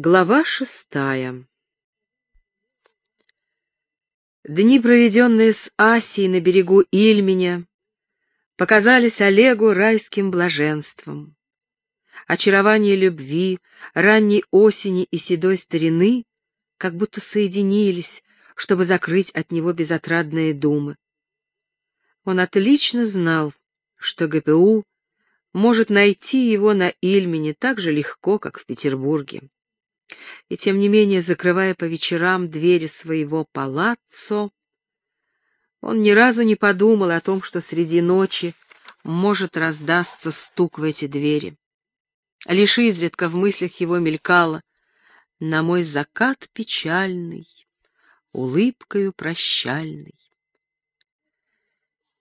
Глава шестая Дни, проведенные с Асей на берегу Ильменя, показались Олегу райским блаженством. Очарование любви, ранней осени и седой старины как будто соединились, чтобы закрыть от него безотрадные думы. Он отлично знал, что ГПУ может найти его на Ильмене так же легко, как в Петербурге. И тем не менее, закрывая по вечерам двери своего палаццо, он ни разу не подумал о том, что среди ночи может раздастся стук в эти двери. Лишь изредка в мыслях его мелькало «На мой закат печальный, улыбкою прощальный».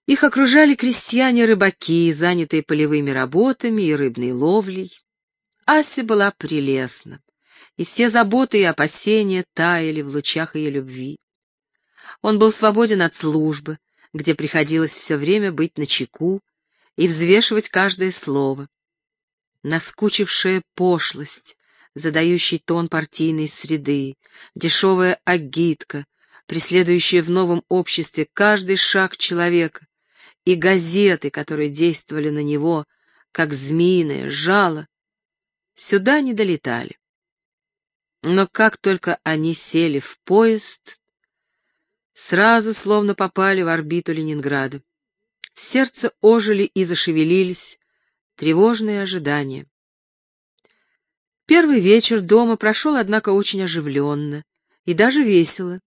Их окружали крестьяне-рыбаки, занятые полевыми работами и рыбной ловлей. Ася была прелестна, и все заботы и опасения таяли в лучах ее любви. Он был свободен от службы, где приходилось все время быть начеку и взвешивать каждое слово. Наскучившая пошлость, задающий тон партийной среды, дешевая агитка, преследующая в новом обществе каждый шаг человека, и газеты, которые действовали на него, как змеиное жало, сюда не долетали. Но как только они сели в поезд, сразу словно попали в орбиту Ленинграда. В сердце ожили и зашевелились тревожные ожидания. Первый вечер дома прошел, однако, очень оживленно и даже весело.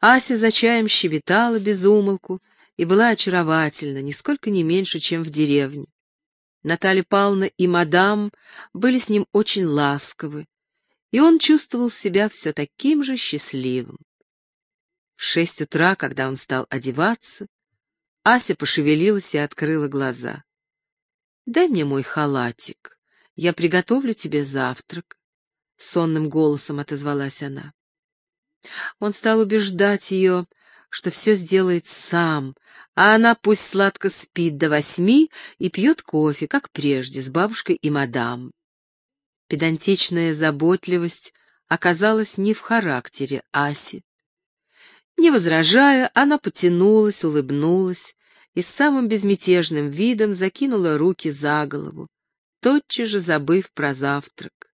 Ася за чаем щебетала без умолку, и была очаровательна, нисколько не меньше, чем в деревне. Наталья Павловна и мадам были с ним очень ласковы, и он чувствовал себя все таким же счастливым. В шесть утра, когда он стал одеваться, Ася пошевелилась и открыла глаза. «Дай мне мой халатик, я приготовлю тебе завтрак», — сонным голосом отозвалась она. Он стал убеждать ее, что все сделает сам, а она пусть сладко спит до восьми и пьет кофе, как прежде, с бабушкой и мадам. Педантичная заботливость оказалась не в характере Аси. Не возражая, она потянулась, улыбнулась и с самым безмятежным видом закинула руки за голову, тотчас же забыв про завтрак.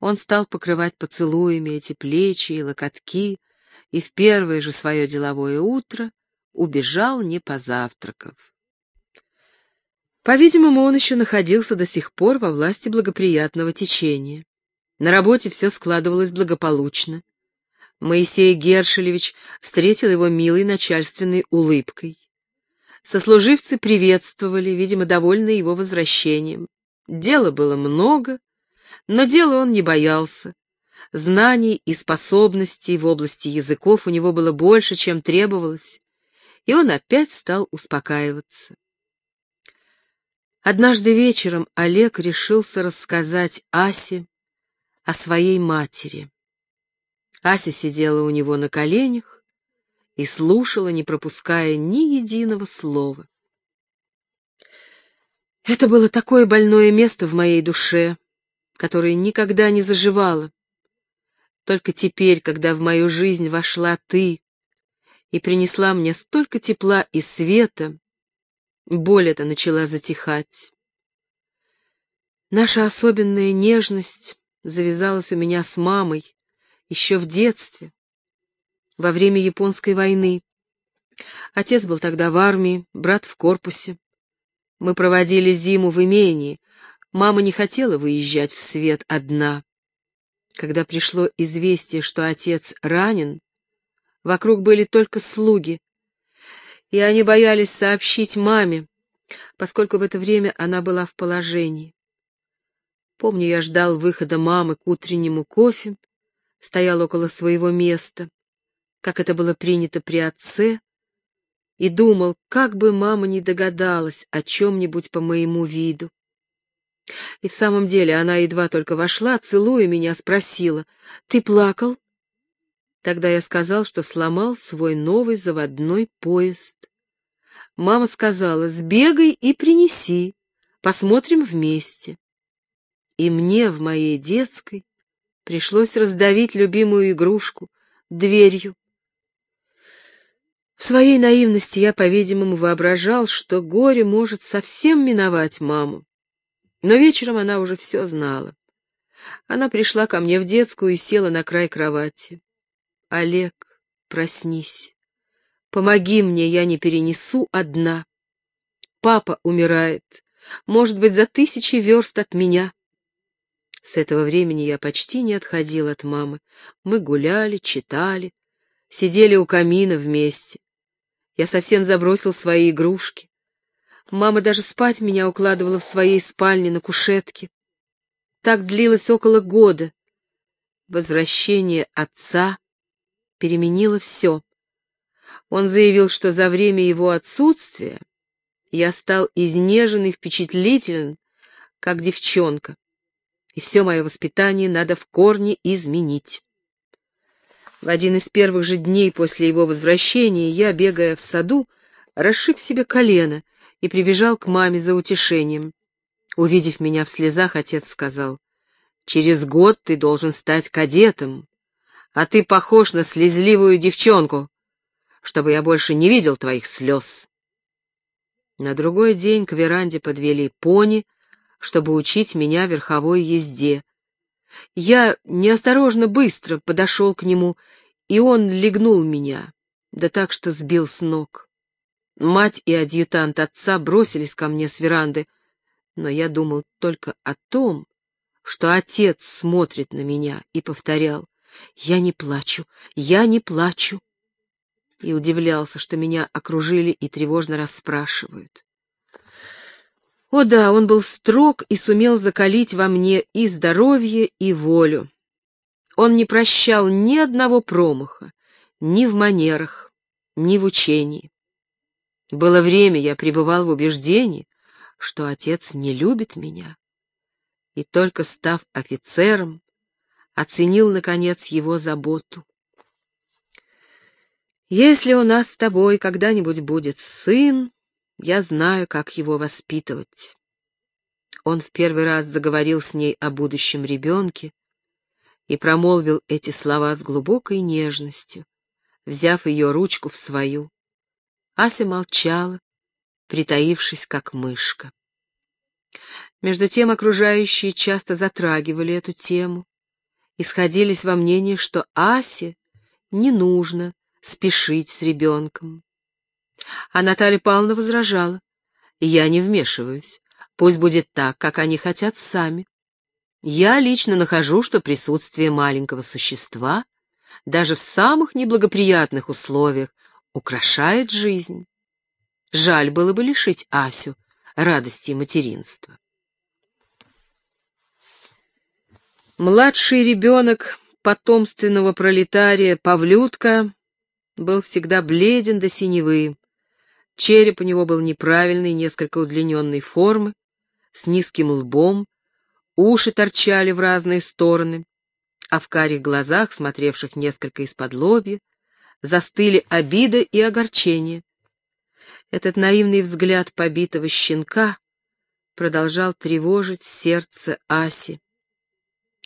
Он стал покрывать поцелуями эти плечи и локотки, и в первое же свое деловое утро убежал, не позавтракав. По-видимому, он еще находился до сих пор во власти благоприятного течения. На работе все складывалось благополучно. Моисей Гершелевич встретил его милой начальственной улыбкой. Сослуживцы приветствовали, видимо, довольны его возвращением. Дела было много, но дела он не боялся, Знаний и способностей в области языков у него было больше, чем требовалось, и он опять стал успокаиваться. Однажды вечером Олег решился рассказать Асе о своей матери. Ася сидела у него на коленях и слушала, не пропуская ни единого слова. Это было такое больное место в моей душе, которое никогда не заживало. Только теперь, когда в мою жизнь вошла ты и принесла мне столько тепла и света, боль эта начала затихать. Наша особенная нежность завязалась у меня с мамой еще в детстве, во время японской войны. Отец был тогда в армии, брат в корпусе. Мы проводили зиму в имении. Мама не хотела выезжать в свет одна. Когда пришло известие, что отец ранен, вокруг были только слуги, и они боялись сообщить маме, поскольку в это время она была в положении. Помню, я ждал выхода мамы к утреннему кофе, стоял около своего места, как это было принято при отце, и думал, как бы мама не догадалась о чем-нибудь по моему виду. И в самом деле она едва только вошла, целуя меня, спросила, «Ты плакал?» Тогда я сказал, что сломал свой новый заводной поезд. Мама сказала, «Сбегай и принеси, посмотрим вместе». И мне в моей детской Пришлось раздавить любимую игрушку дверью. В своей наивности я, по-видимому, воображал, что горе может совсем миновать маму. Но вечером она уже все знала. Она пришла ко мне в детскую и села на край кровати. «Олег, проснись. Помоги мне, я не перенесу одна. Папа умирает, может быть, за тысячи верст от меня». С этого времени я почти не отходил от мамы. Мы гуляли, читали, сидели у камина вместе. Я совсем забросил свои игрушки. Мама даже спать меня укладывала в своей спальне на кушетке. Так длилось около года. Возвращение отца переменило все. Он заявил, что за время его отсутствия я стал изнежен и впечатлителен, как девчонка, и все мое воспитание надо в корне изменить. В один из первых же дней после его возвращения я, бегая в саду, расшиб себе колено и прибежал к маме за утешением. Увидев меня в слезах, отец сказал, «Через год ты должен стать кадетом, а ты похож на слезливую девчонку, чтобы я больше не видел твоих слез». На другой день к веранде подвели пони, чтобы учить меня верховой езде, я неосторожно быстро подошел к нему, и он легнул меня, да так, что сбил с ног. Мать и адъютант отца бросились ко мне с веранды, но я думал только о том, что отец смотрит на меня, и повторял «Я не плачу, я не плачу», и удивлялся, что меня окружили и тревожно расспрашивают. О да, он был строг и сумел закалить во мне и здоровье, и волю. Он не прощал ни одного промаха, ни в манерах, ни в учении. Было время, я пребывал в убеждении, что отец не любит меня. И только став офицером, оценил, наконец, его заботу. Если у нас с тобой когда-нибудь будет сын, я знаю, как его воспитывать. Он в первый раз заговорил с ней о будущем ребенке и промолвил эти слова с глубокой нежностью, взяв ее ручку в свою. Ася молчала, притаившись, как мышка. Между тем окружающие часто затрагивали эту тему и сходились во мнении, что Асе не нужно спешить с ребенком. А Наталья Павловна возражала. «Я не вмешиваюсь. Пусть будет так, как они хотят сами. Я лично нахожу, что присутствие маленького существа, даже в самых неблагоприятных условиях, украшает жизнь. Жаль было бы лишить Асю радости материнства. Младший ребенок потомственного пролетария Павлютка был всегда бледен до синевы, Череп у него был неправильной, несколько удлиненной формы, с низким лбом, уши торчали в разные стороны, а в карих глазах, смотревших несколько из-под лобья, застыли обида и огорчение. Этот наивный взгляд побитого щенка продолжал тревожить сердце Аси.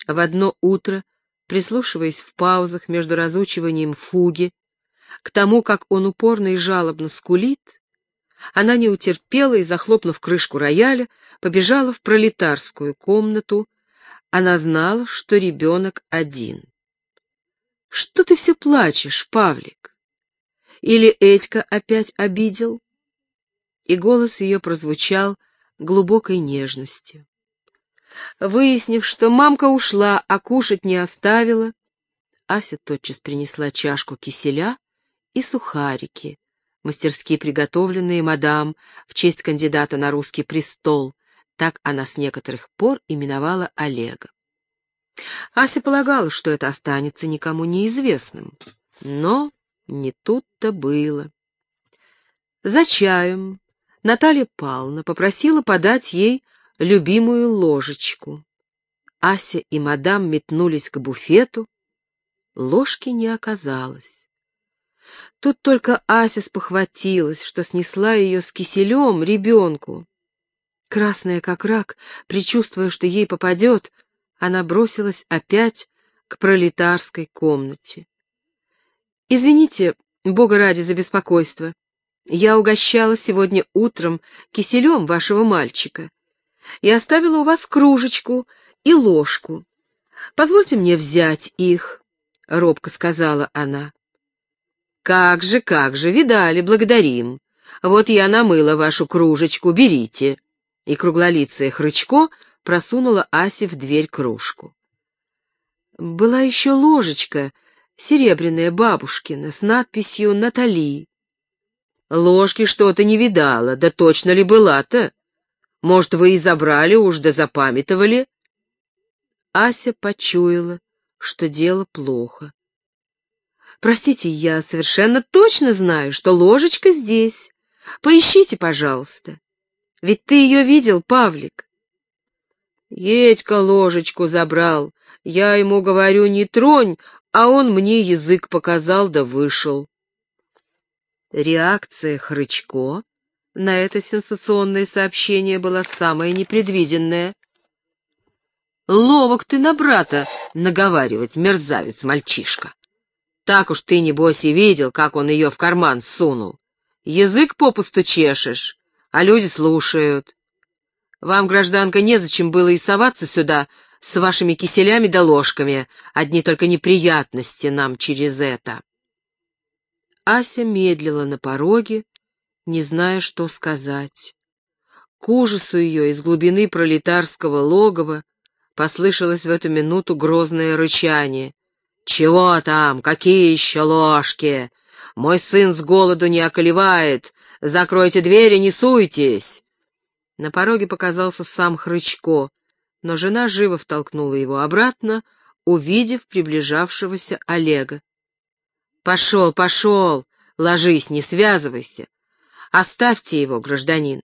В одно утро, прислушиваясь в паузах между разучиванием фуги, к тому, как он упорно и жалобно скулит, она не утерпела и, захлопнув крышку рояля, побежала в пролетарскую комнату. Она знала, что ребенок один. «Что ты все плачешь, Павлик? Или Этька опять обидел?» И голос ее прозвучал глубокой нежностью. Выяснив, что мамка ушла, а кушать не оставила, Ася тотчас принесла чашку киселя и сухарики, мастерски приготовленные мадам в честь кандидата на русский престол, так она с некоторых пор именовала Олега. Ася полагала, что это останется никому неизвестным, но не тут-то было. За чаем Наталья Павловна попросила подать ей любимую ложечку. Ася и мадам метнулись к буфету, ложки не оказалось. Тут только Ася спохватилась, что снесла ее с киселем ребенку. Красная как рак, предчувствуя, что ей попадет, она бросилась опять к пролетарской комнате. «Извините, Бога ради, за беспокойство. Я угощала сегодня утром киселем вашего мальчика и оставила у вас кружечку и ложку. Позвольте мне взять их», — робко сказала она. «Как же, как же, видали, благодарим. Вот я намыла вашу кружечку, берите». И круглолицая Хрычко просунула Асе в дверь кружку. Была еще ложечка, серебряная бабушкина, с надписью «Натали». Ложки что-то не видала, да точно ли была-то? Может, вы и забрали уж, да запамятовали? Ася почуяла, что дело плохо. Простите, я совершенно точно знаю, что ложечка здесь. Поищите, пожалуйста. Ведь ты ее видел, Павлик. Едька ложечку забрал. Я ему говорю, не тронь, а он мне язык показал да вышел. Реакция Хрычко на это сенсационное сообщение была самая непредвиденная. «Ловок ты на брата наговаривать, мерзавец-мальчишка! Так уж ты, небось, и видел, как он ее в карман сунул. Язык попусту чешешь, а люди слушают. Вам, гражданка, незачем было и соваться сюда с вашими киселями да ложками, одни только неприятности нам через это. Ася медлила на пороге, не зная, что сказать. К ужасу ее из глубины пролетарского логова послышалось в эту минуту грозное рычание. «Чего там? Какие еще ложки? Мой сын с голоду не околевает! Закройте двери, не суйтесь!» На пороге показался сам Хрычко, но жена живо втолкнула его обратно, увидев приближавшегося Олега. «Пошел, пошел! Ложись, не связывайся! Оставьте его, гражданин!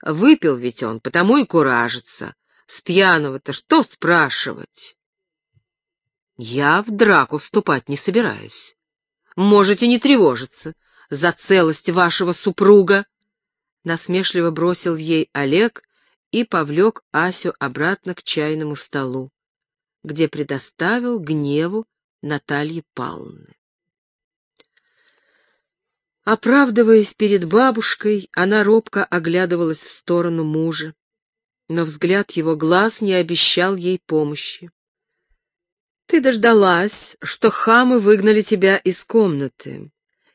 Выпил ведь он, потому и куражится. С пьяного-то что спрашивать?» «Я в драку вступать не собираюсь. Можете не тревожиться за целость вашего супруга!» насмешливо бросил ей Олег и повлек Асю обратно к чайному столу, где предоставил гневу Натальи Павловны. Оправдываясь перед бабушкой, она робко оглядывалась в сторону мужа, но взгляд его глаз не обещал ей помощи. «Ты дождалась, что хамы выгнали тебя из комнаты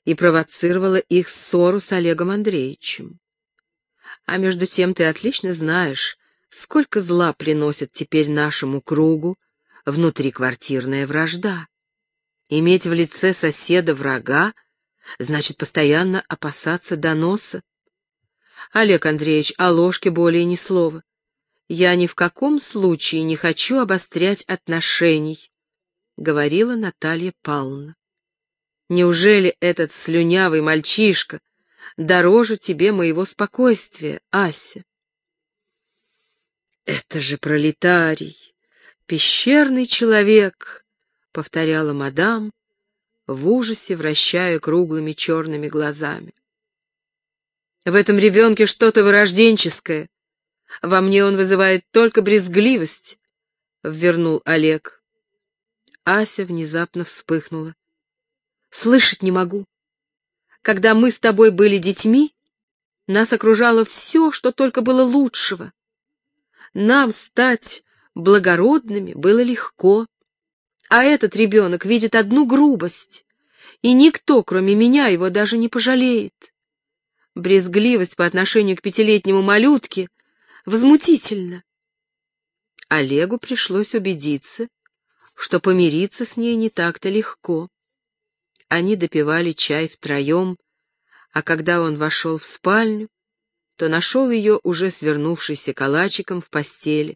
и провоцировала их ссору с Олегом Андреевичем. А между тем ты отлично знаешь, сколько зла приносит теперь нашему кругу внутриквартирная вражда. Иметь в лице соседа врага значит постоянно опасаться доноса. Олег Андреевич, о ложке более ни слова. Я ни в каком случае не хочу обострять отношений, — говорила Наталья Павловна. Неужели этот слюнявый мальчишка дороже тебе моего спокойствия, Ася. Это же пролетарий, пещерный человек, — повторяла мадам, в ужасе вращая круглыми черными глазами. В этом ребенке что-то вырожденческое. Во мне он вызывает только брезгливость, — ввернул Олег. Ася внезапно вспыхнула. Слышать не могу. Когда мы с тобой были детьми, нас окружало все, что только было лучшего. Нам стать благородными было легко, а этот ребенок видит одну грубость, и никто, кроме меня, его даже не пожалеет. Брезгливость по отношению к пятилетнему малютке возмутительна. Олегу пришлось убедиться, что помириться с ней не так-то легко. Они допивали чай втроем, а когда он вошел в спальню, то нашел ее уже свернувшейся калачиком в постели.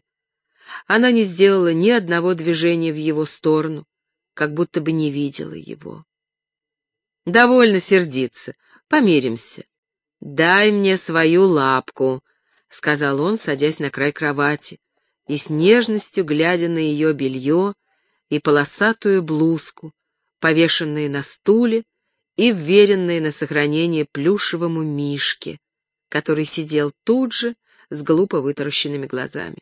Она не сделала ни одного движения в его сторону, как будто бы не видела его. «Довольно сердиться, помиримся. Дай мне свою лапку», — сказал он, садясь на край кровати, и с нежностью глядя на ее белье и полосатую блузку, повешенные на стуле и вверенные на сохранение плюшевому мишке, который сидел тут же с глупо вытаращенными глазами.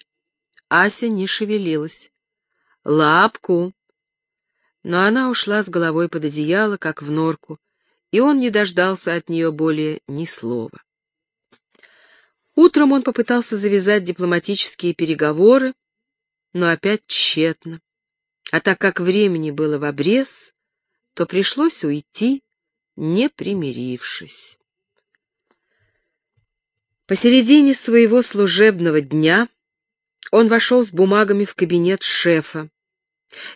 Ася не шевелилась. «Лапку! Но она ушла с головой под одеяло, как в норку, и он не дождался от нее более ни слова. Утром он попытался завязать дипломатические переговоры, но опять тщетно. А так как времени было в обрез, то пришлось уйти, не примирившись. Посередине своего служебного дня он вошел с бумагами в кабинет шефа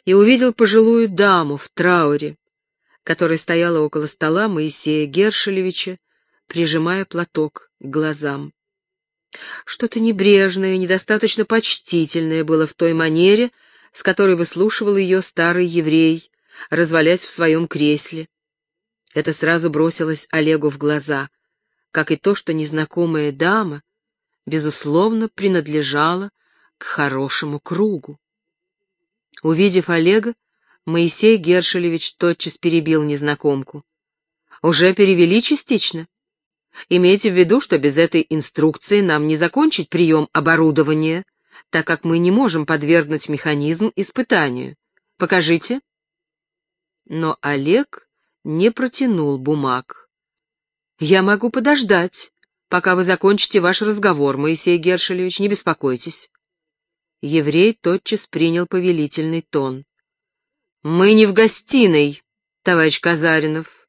и увидел пожилую даму в трауре, которая стояла около стола Моисея Гершелевича, прижимая платок к глазам. Что-то небрежное, недостаточно почтительное было в той манере, с которой выслушивал ее старый еврей, развалясь в своем кресле. Это сразу бросилось Олегу в глаза, как и то, что незнакомая дама, безусловно, принадлежала к хорошему кругу. Увидев Олега, Моисей Гершелевич тотчас перебил незнакомку. «Уже перевели частично?» Имейте в виду, что без этой инструкции нам не закончить прием оборудования, так как мы не можем подвергнуть механизм испытанию. Покажите. Но Олег не протянул бумаг. Я могу подождать, пока вы закончите ваш разговор, Моисей Гершелевич, не беспокойтесь. Еврей тотчас принял повелительный тон. Мы не в гостиной, товарищ Казаринов.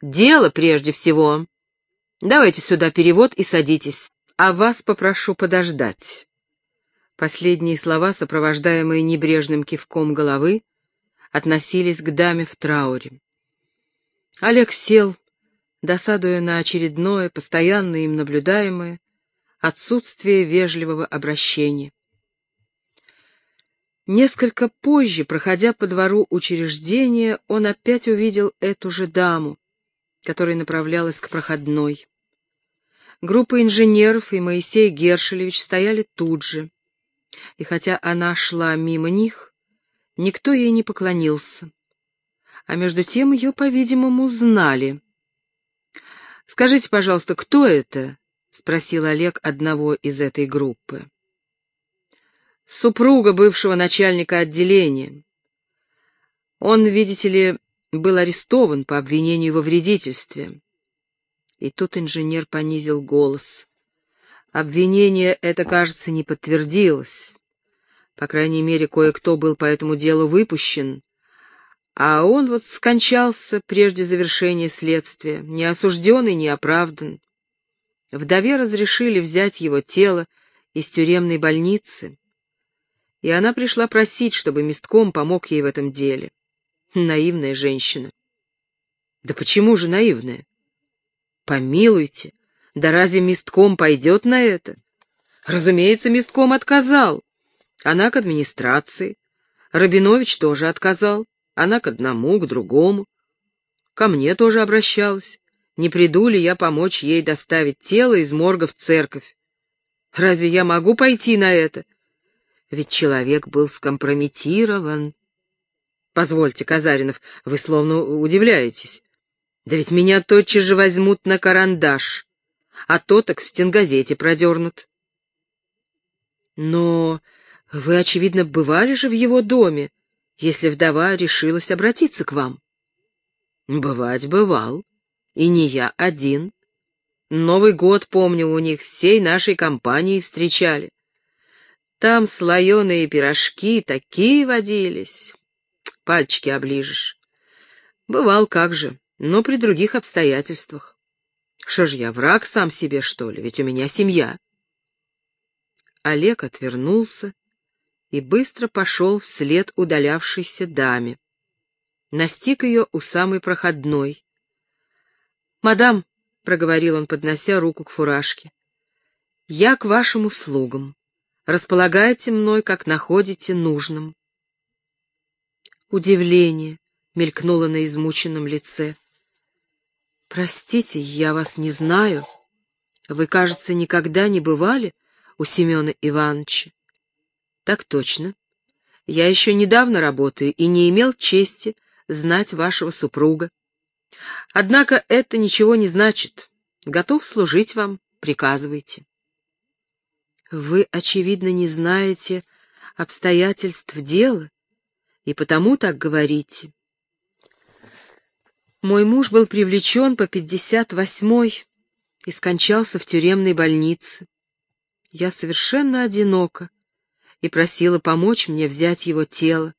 Дело прежде всего. Давайте сюда перевод и садитесь, а вас попрошу подождать. Последние слова, сопровождаемые небрежным кивком головы, относились к даме в трауре. Олег сел, досадуя на очередное, постоянно им наблюдаемое, отсутствие вежливого обращения. Несколько позже, проходя по двору учреждения, он опять увидел эту же даму, которая направлялась к проходной. Группа инженеров и Моисей Гершелевич стояли тут же, и хотя она шла мимо них, никто ей не поклонился. А между тем ее, по-видимому, знали. «Скажите, пожалуйста, кто это?» — спросил Олег одного из этой группы. «Супруга бывшего начальника отделения. Он, видите ли, был арестован по обвинению во вредительстве. И тут инженер понизил голос. Обвинение это, кажется, не подтвердилось. По крайней мере, кое-кто был по этому делу выпущен, а он вот скончался прежде завершения следствия, не осужден и не оправдан. Вдове разрешили взять его тело из тюремной больницы, и она пришла просить, чтобы местком помог ей в этом деле. Наивная женщина. Да почему же наивная? Помилуйте, да разве местком пойдет на это? Разумеется, местком отказал. Она к администрации. Рабинович тоже отказал. Она к одному, к другому. Ко мне тоже обращалась. Не приду ли я помочь ей доставить тело из морга в церковь? Разве я могу пойти на это? Ведь человек был скомпрометирован. Позвольте, Казаринов, вы словно удивляетесь. Да ведь меня тотчас же возьмут на карандаш, а то так в стенгазете продернут. Но вы, очевидно, бывали же в его доме, если вдова решилась обратиться к вам. Бывать бывал, и не я один. Новый год, помню, у них всей нашей компанией встречали. Там слоеные пирожки такие водились пальчики оближешь. Бывал как же, но при других обстоятельствах. Что ж я, враг сам себе, что ли, ведь у меня семья. Олег отвернулся и быстро пошел вслед удалявшейся даме. Настиг ее у самой проходной. «Мадам», — проговорил он, поднося руку к фуражке, — «я к вашим услугам. Располагайте мной, как находите нужным». Удивление мелькнуло на измученном лице. «Простите, я вас не знаю. Вы, кажется, никогда не бывали у Семена Ивановича?» «Так точно. Я еще недавно работаю и не имел чести знать вашего супруга. Однако это ничего не значит. Готов служить вам, приказывайте». «Вы, очевидно, не знаете обстоятельств дела?» и потому так говорите. Мой муж был привлечен по 58-й и скончался в тюремной больнице. Я совершенно одинока и просила помочь мне взять его тело.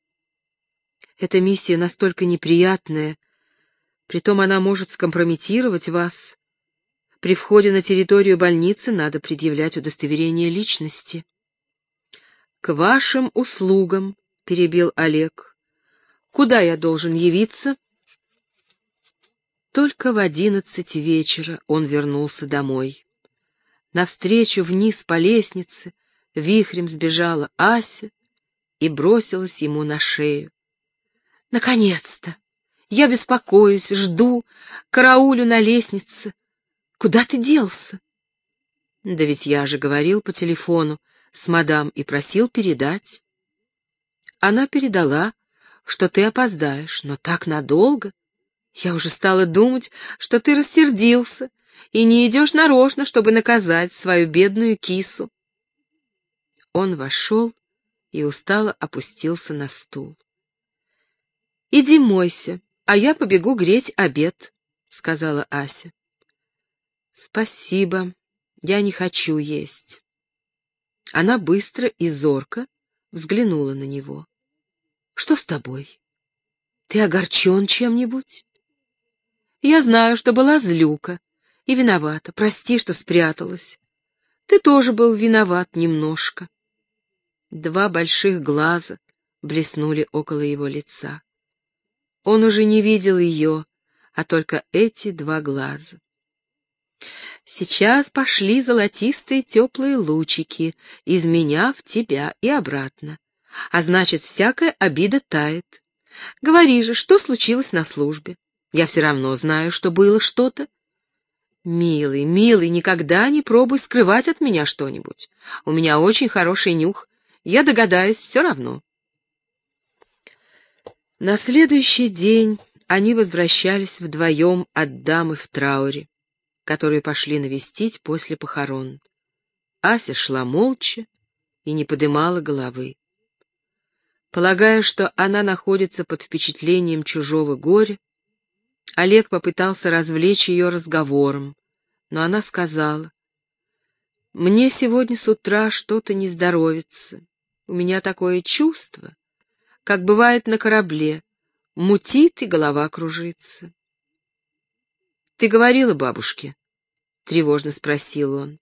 Эта миссия настолько неприятная, притом она может скомпрометировать вас. При входе на территорию больницы надо предъявлять удостоверение личности. «К вашим услугам», — перебил Олег. «Куда я должен явиться?» Только в одиннадцать вечера он вернулся домой. Навстречу вниз по лестнице вихрем сбежала Ася и бросилась ему на шею. «Наконец-то! Я беспокоюсь, жду, караулю на лестнице. Куда ты делся?» «Да ведь я же говорил по телефону с мадам и просил передать». Она передала, что ты опоздаешь, но так надолго. Я уже стала думать, что ты рассердился и не идешь нарочно, чтобы наказать свою бедную кису. Он вошел и устало опустился на стул. «Иди мойся, а я побегу греть обед», — сказала Ася. «Спасибо, я не хочу есть». Она быстро и зорко взглянула на него. «Что с тобой? Ты огорчен чем-нибудь?» Я знаю, что была злюка и виновата. Прости, что спряталась. Ты тоже был виноват немножко. Два больших глаза блеснули около его лица. Он уже не видел ее, а только эти два глаза. Сейчас пошли золотистые теплые лучики из меня в тебя и обратно. А значит, всякая обида тает. Говори же, что случилось на службе? Я все равно знаю, что было что-то. Милый, милый, никогда не пробуй скрывать от меня что-нибудь. У меня очень хороший нюх. Я догадаюсь все равно. На следующий день они возвращались вдвоем от дамы в трауре, которые пошли навестить после похорон. Ася шла молча и не подымала головы. Полагая, что она находится под впечатлением чужого горя, Олег попытался развлечь ее разговором, но она сказала, «Мне сегодня с утра что-то не здоровится. У меня такое чувство, как бывает на корабле, мутит и голова кружится». «Ты говорила бабушке?» — тревожно спросил он.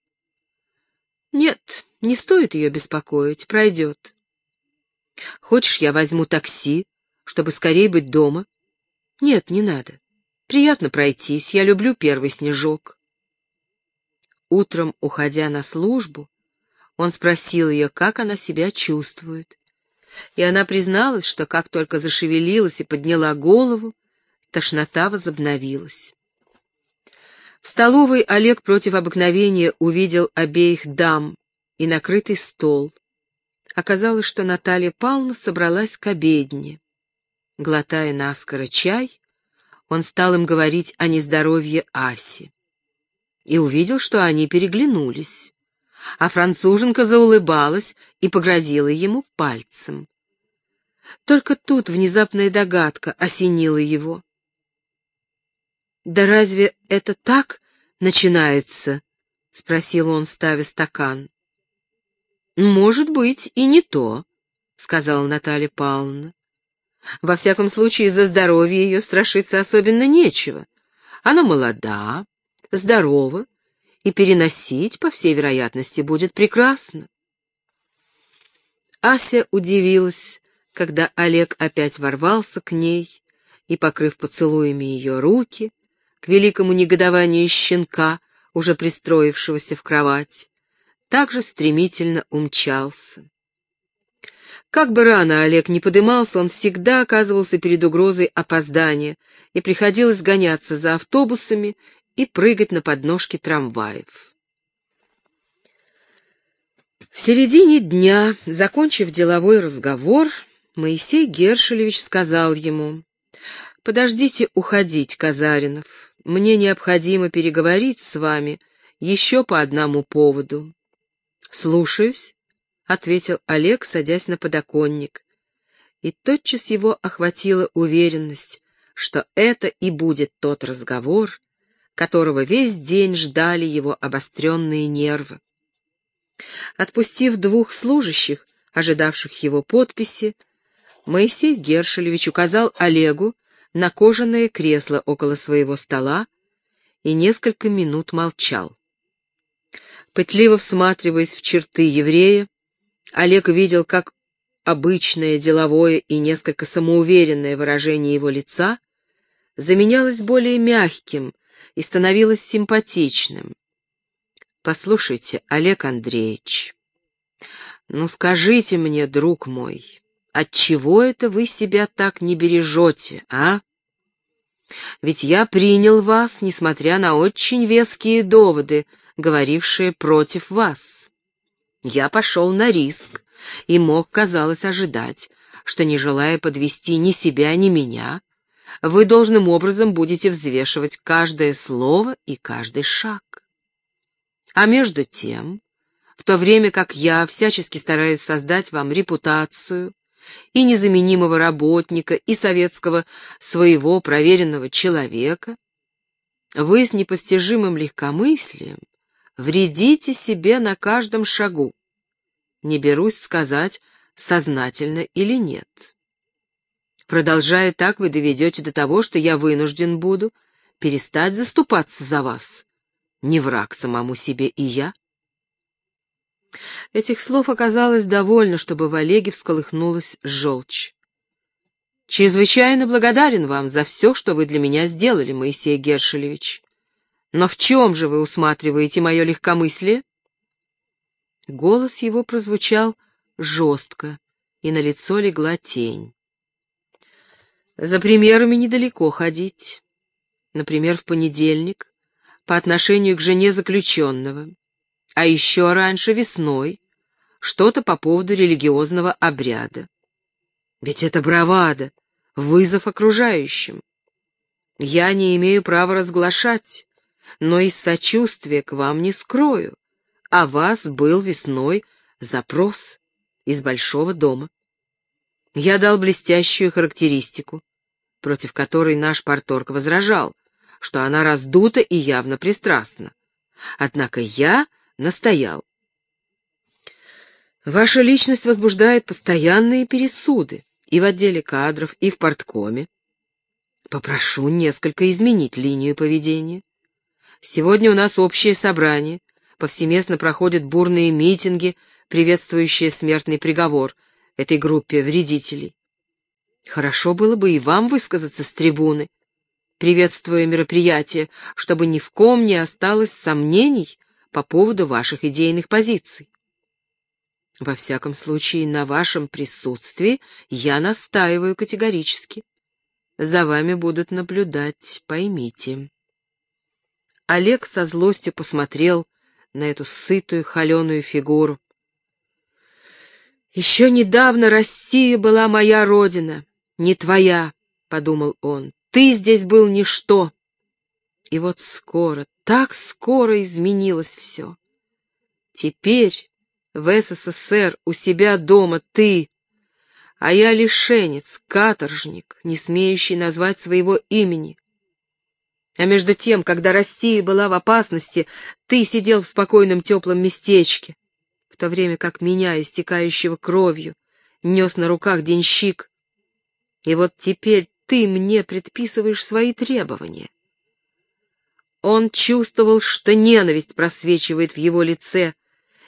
«Нет, не стоит ее беспокоить, пройдет. Хочешь, я возьму такси, чтобы скорее быть дома?» «Нет, не надо. Приятно пройтись, я люблю первый снежок. Утром, уходя на службу, он спросил ее, как она себя чувствует. И она призналась, что как только зашевелилась и подняла голову, тошнота возобновилась. В столовой Олег против обыкновения увидел обеих дам и накрытый стол. Оказалось, что Наталья Павловна собралась к обедне. Глотая наскоро чай, он стал им говорить о нездоровье Аси. И увидел, что они переглянулись. А француженка заулыбалась и погрозила ему пальцем. Только тут внезапная догадка осенила его. «Да разве это так начинается?» — спросил он, ставя стакан. «Может быть, и не то», — сказала Наталья Павловна. Во всяком случае, за здоровье ее страшиться особенно нечего. Она молода, здорова, и переносить, по всей вероятности, будет прекрасно. Ася удивилась, когда Олег опять ворвался к ней и, покрыв поцелуями ее руки, к великому негодованию щенка, уже пристроившегося в кровать, также стремительно умчался. Как бы рано Олег не подымался, он всегда оказывался перед угрозой опоздания, и приходилось гоняться за автобусами и прыгать на подножки трамваев. В середине дня, закончив деловой разговор, Моисей Гершелевич сказал ему, «Подождите уходить, Казаринов, мне необходимо переговорить с вами еще по одному поводу». «Слушаюсь», — ответил Олег, садясь на подоконник. И тотчас его охватила уверенность, что это и будет тот разговор, которого весь день ждали его обостренные нервы. Отпустив двух служащих, ожидавших его подписи, Моисей Гершелевич указал Олегу на кожаное кресло около своего стола и несколько минут молчал. Пытливо всматриваясь в черты еврея, Олег видел, как обычное деловое и несколько самоуверенное выражение его лица заменялось более мягким и становилось симпатичным. «Послушайте, Олег Андреевич, ну скажите мне, друг мой, отчего это вы себя так не бережете, а? Ведь я принял вас, несмотря на очень веские доводы, говорившие против вас. Я пошел на риск и мог, казалось, ожидать, что, не желая подвести ни себя, ни меня, вы должным образом будете взвешивать каждое слово и каждый шаг. А между тем, в то время как я всячески стараюсь создать вам репутацию и незаменимого работника, и советского своего проверенного человека, вы с непостижимым легкомыслием вредите себе на каждом шагу. Не берусь сказать, сознательно или нет. Продолжая так, вы доведете до того, что я вынужден буду перестать заступаться за вас. Не враг самому себе и я. Этих слов оказалось довольно, чтобы в Олеге всколыхнулась желчь. «Чрезвычайно благодарен вам за все, что вы для меня сделали, Моисей Гершелевич. Но в чем же вы усматриваете мое легкомыслие?» Голос его прозвучал жестко, и на лицо легла тень. «За примерами недалеко ходить. Например, в понедельник, по отношению к жене заключенного а еще раньше весной, что-то по поводу религиозного обряда. Ведь это бравада, вызов окружающим. Я не имею права разглашать, но из сочувствия к вам не скрою. А вас был весной запрос из большого дома. Я дал блестящую характеристику, против которой наш порторг возражал, что она раздута и явно пристрастна. Однако я настоял. Ваша личность возбуждает постоянные пересуды и в отделе кадров, и в порткоме. Попрошу несколько изменить линию поведения. Сегодня у нас общее собрание, повсеместно проходят бурные митинги, приветствующие смертный приговор этой группе вредителей. Хорошо было бы и вам высказаться с трибуны, приветствуя мероприятие, чтобы ни в ком не осталось сомнений по поводу ваших идейных позиций. Во всяком случае, на вашем присутствии я настаиваю категорически. За вами будут наблюдать, поймите. Олег со злостью посмотрел на эту сытую холеную фигуру. «Еще недавно Россия была моя родина, не твоя», — подумал он. «Ты здесь был ничто, и вот скоро, так скоро изменилось все. Теперь в СССР у себя дома ты, а я лишенец, каторжник, не смеющий назвать своего имени. А между тем, когда Россия была в опасности, ты сидел в спокойном теплом местечке, в то время как меня, истекающего кровью, нес на руках денщик. И вот теперь ты мне предписываешь свои требования. Он чувствовал, что ненависть просвечивает в его лице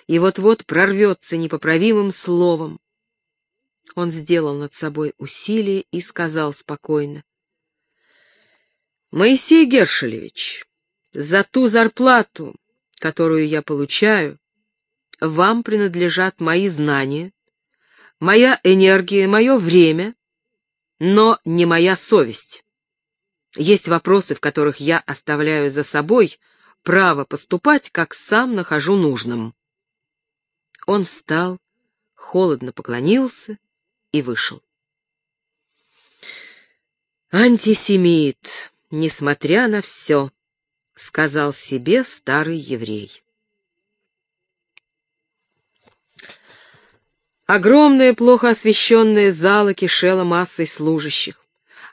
и вот-вот прорвется непоправимым словом. Он сделал над собой усилие и сказал спокойно. «Моисей Гершелевич, за ту зарплату, которую я получаю, вам принадлежат мои знания, моя энергия, мое время, но не моя совесть. Есть вопросы, в которых я оставляю за собой право поступать, как сам нахожу нужным. Он встал, холодно поклонился и вышел. «Антисемит, несмотря на все», — сказал себе старый еврей. Огромная, плохо освещенная зала кишела массой служащих.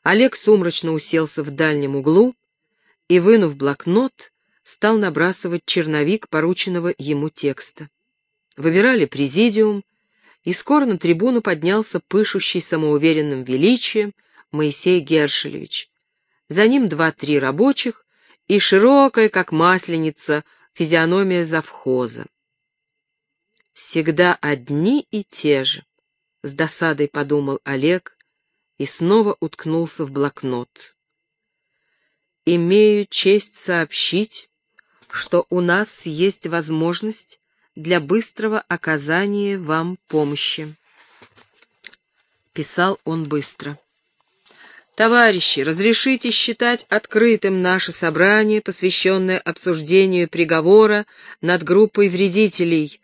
Олег сумрачно уселся в дальнем углу и, вынув блокнот, стал набрасывать черновик порученного ему текста. Выбирали президиум, и скоро на трибуну поднялся пышущий самоуверенным величием Моисей Гершелевич. За ним два-три рабочих и широкая, как масленица, физиономия завхоза. Всегда одни и те же, — с досадой подумал Олег и снова уткнулся в блокнот. Имею честь сообщить, что у нас есть возможность для быстрого оказания вам помощи. Писал он быстро. Товарищи, разрешите считать открытым наше собрание, посвященное обсуждению приговора над группой вредителей.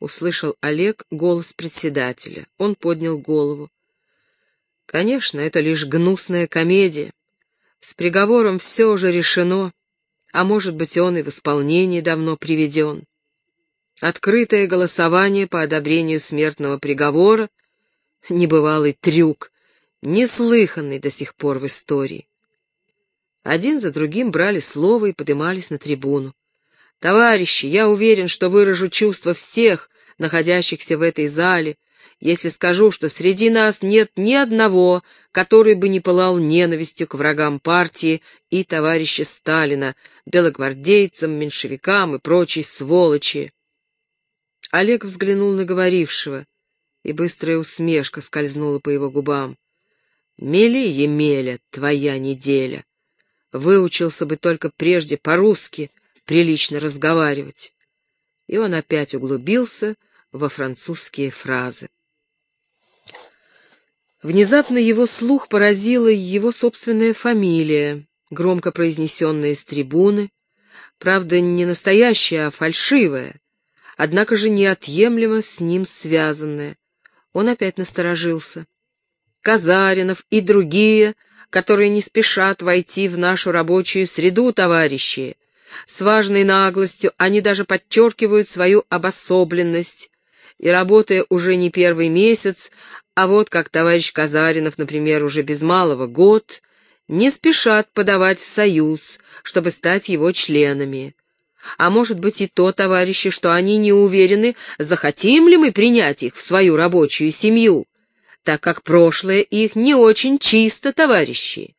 Услышал Олег голос председателя. Он поднял голову. Конечно, это лишь гнусная комедия. С приговором все уже решено а может быть, он и в исполнении давно приведен. Открытое голосование по одобрению смертного приговора — небывалый трюк, неслыханный до сих пор в истории. Один за другим брали слово и подымались на трибуну. «Товарищи, я уверен, что выражу чувства всех, находящихся в этой зале, если скажу, что среди нас нет ни одного, который бы не пылал ненавистью к врагам партии и товарища Сталина, белогвардейцам, меньшевикам и прочей сволочи. Олег взглянул на говорившего, и быстрая усмешка скользнула по его губам. «Мели, Емеля, твоя неделя! Выучился бы только прежде по-русски прилично разговаривать». И он опять углубился во французские фразы. Внезапно его слух поразила его собственная фамилия, громко произнесенная с трибуны, правда, не настоящая, а фальшивая, однако же неотъемлемо с ним связанная. Он опять насторожился. Казаринов и другие, которые не спешат войти в нашу рабочую среду, товарищи. С важной наглостью они даже подчеркивают свою обособленность, и, работая уже не первый месяц, а вот как товарищ Казаринов, например, уже без малого год, не спешат подавать в союз, чтобы стать его членами. А может быть и то, товарищи, что они не уверены, захотим ли мы принять их в свою рабочую семью, так как прошлое их не очень чисто, товарищи.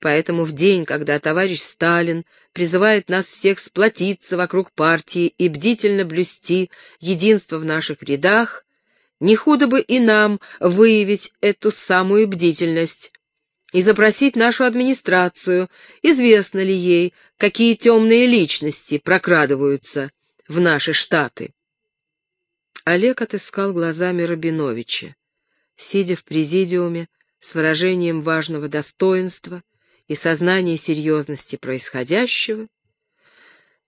Поэтому в день, когда товарищ Сталин призывает нас всех сплотиться вокруг партии и бдительно блюсти единство в наших рядах, не худо бы и нам выявить эту самую бдительность и запросить нашу администрацию, известно ли ей, какие темные личности прокрадываются в наши штаты. Олег отыскал глазами Рабиновича, сидя в президиуме с выражением важного достоинства и сознания серьезности происходящего.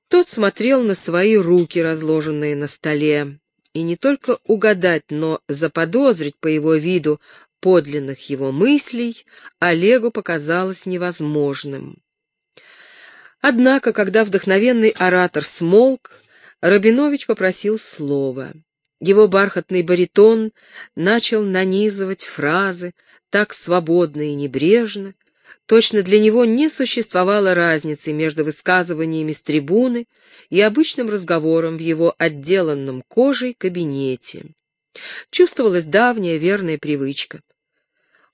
Тот смотрел на свои руки, разложенные на столе, и не только угадать, но заподозрить по его виду подлинных его мыслей Олегу показалось невозможным. Однако, когда вдохновенный оратор смолк, Рабинович попросил слова. Его бархатный баритон начал нанизывать фразы так свободно и небрежно, Точно для него не существовало разницы между высказываниями с трибуны и обычным разговором в его отделанном кожей кабинете. Чувствовалась давняя верная привычка.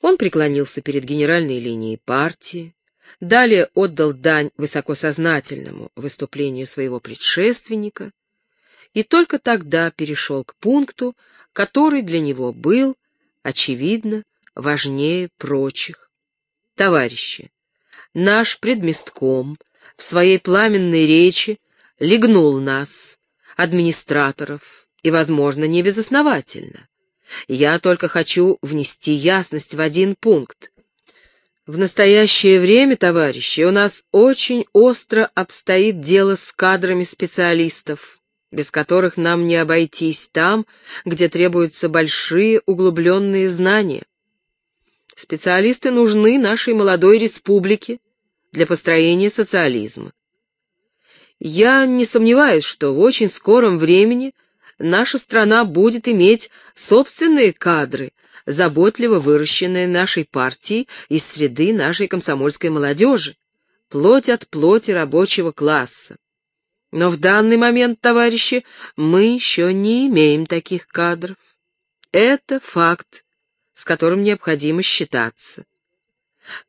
Он преклонился перед генеральной линией партии, далее отдал дань высокосознательному выступлению своего предшественника и только тогда перешел к пункту, который для него был, очевидно, важнее прочих. Товарищи, наш предместком в своей пламенной речи легнул нас, администраторов, и, возможно, не безосновательно. Я только хочу внести ясность в один пункт. В настоящее время, товарищи, у нас очень остро обстоит дело с кадрами специалистов, без которых нам не обойтись там, где требуются большие углубленные знания. Специалисты нужны нашей молодой республике для построения социализма. Я не сомневаюсь, что в очень скором времени наша страна будет иметь собственные кадры, заботливо выращенная нашей партией из среды нашей комсомольской молодежи, плоть от плоти рабочего класса. Но в данный момент, товарищи, мы еще не имеем таких кадров. Это факт, с которым необходимо считаться.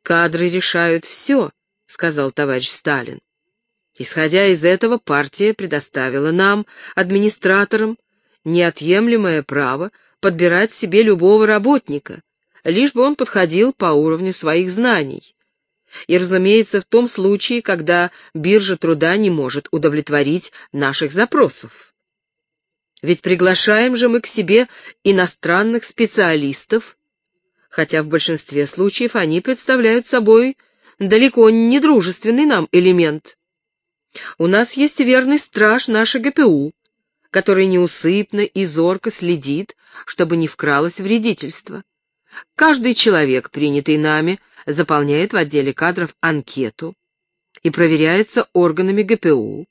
Кадры решают все, сказал товарищ Сталин. Исходя из этого, партия предоставила нам, администраторам, неотъемлемое право подбирать себе любого работника, лишь бы он подходил по уровню своих знаний. И, разумеется, в том случае, когда биржа труда не может удовлетворить наших запросов. Ведь приглашаем же мы к себе иностранных специалистов, хотя в большинстве случаев они представляют собой далеко не дружественный нам элемент. У нас есть верный страж нашей ГПУ, который неусыпно и зорко следит, чтобы не вкралось вредительство. Каждый человек, принятый нами, заполняет в отделе кадров анкету и проверяется органами ГПУ.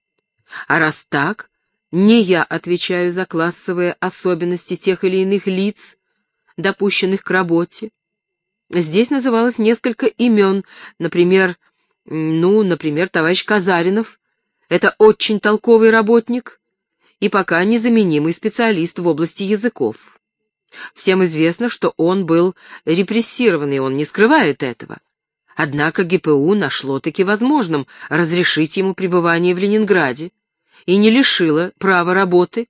А раз так, не я отвечаю за классовые особенности тех или иных лиц, допущенных к работе. Здесь называлось несколько имен, например, ну, например, товарищ Казаринов. Это очень толковый работник и пока незаменимый специалист в области языков. Всем известно, что он был репрессирован, и он не скрывает этого. Однако ГПУ нашло-таки возможным разрешить ему пребывание в Ленинграде и не лишило права работы.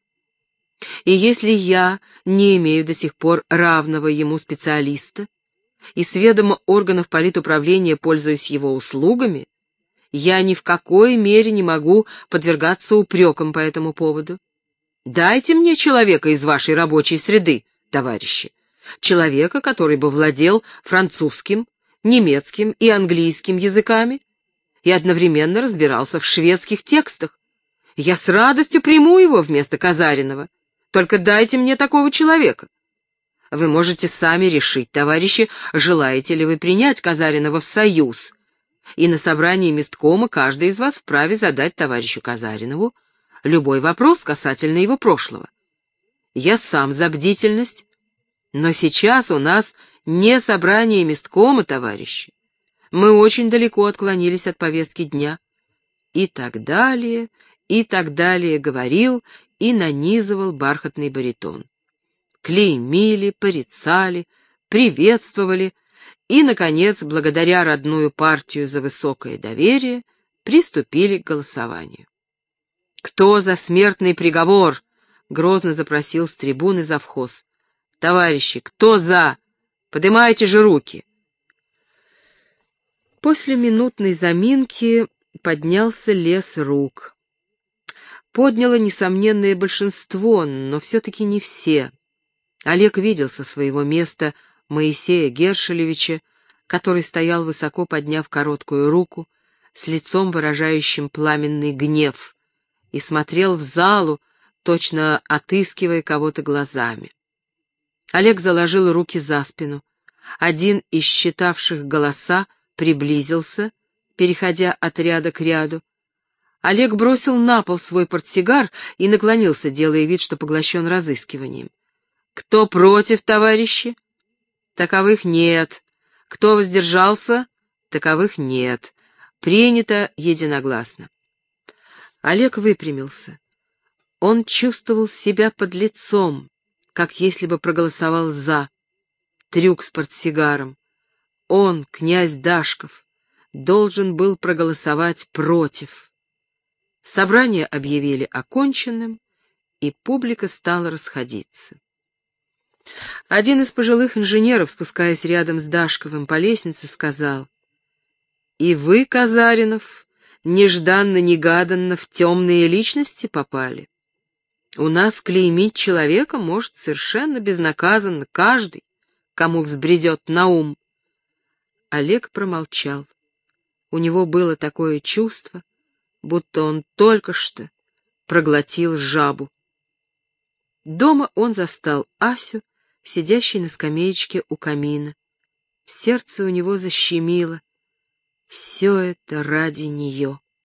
И если я не имею до сих пор равного ему специалиста, и с ведома органов политуправления пользуюсь его услугами, я ни в какой мере не могу подвергаться упрекам по этому поводу. Дайте мне человека из вашей рабочей среды, товарищи. Человека, который бы владел французским, немецким и английским языками и одновременно разбирался в шведских текстах. Я с радостью приму его вместо Казаринова. Только дайте мне такого человека. Вы можете сами решить, товарищи, желаете ли вы принять Казаринова в союз. И на собрании месткома каждый из вас вправе задать товарищу Казаринову любой вопрос касательно его прошлого. Я сам за бдительность, но сейчас у нас не собрание месткома, товарищи. Мы очень далеко отклонились от повестки дня. И так далее, и так далее говорил и нанизывал бархатный баритон. Клеймили, порицали, приветствовали и, наконец, благодаря родную партию за высокое доверие, приступили к голосованию. «Кто за смертный приговор?» — грозно запросил с трибуны завхоз. «Товарищи, кто за? Поднимайте же руки!» После минутной заминки поднялся лес рук. Подняло несомненное большинство, но все-таки не все. Олег видел со своего места Моисея Гершелевича, который стоял высоко подняв короткую руку, с лицом выражающим пламенный гнев, и смотрел в залу, точно отыскивая кого-то глазами. Олег заложил руки за спину. Один из считавших голоса приблизился, переходя от ряда к ряду. Олег бросил на пол свой портсигар и наклонился, делая вид, что поглощен разыскиванием. «Кто против, товарищи?» «Таковых нет. Кто воздержался?» «Таковых нет. Принято единогласно». Олег выпрямился. Он чувствовал себя под лицом, как если бы проголосовал «за». Трюк с портсигаром. Он, князь Дашков, должен был проголосовать против. Собрание объявили оконченным, и публика стала расходиться. Один из пожилых инженеров, спускаясь рядом с Дашковым по лестнице, сказал, «И вы, Казаринов, нежданно-негаданно в темные личности попали. У нас клеймить человека может совершенно безнаказанно каждый, кому взбредет на ум. Олег промолчал. У него было такое чувство, будто он только что проглотил жабу. Дома он застал Асю, сидящей на скамеечке у камина. Сердце у него защемило. Все это ради нее.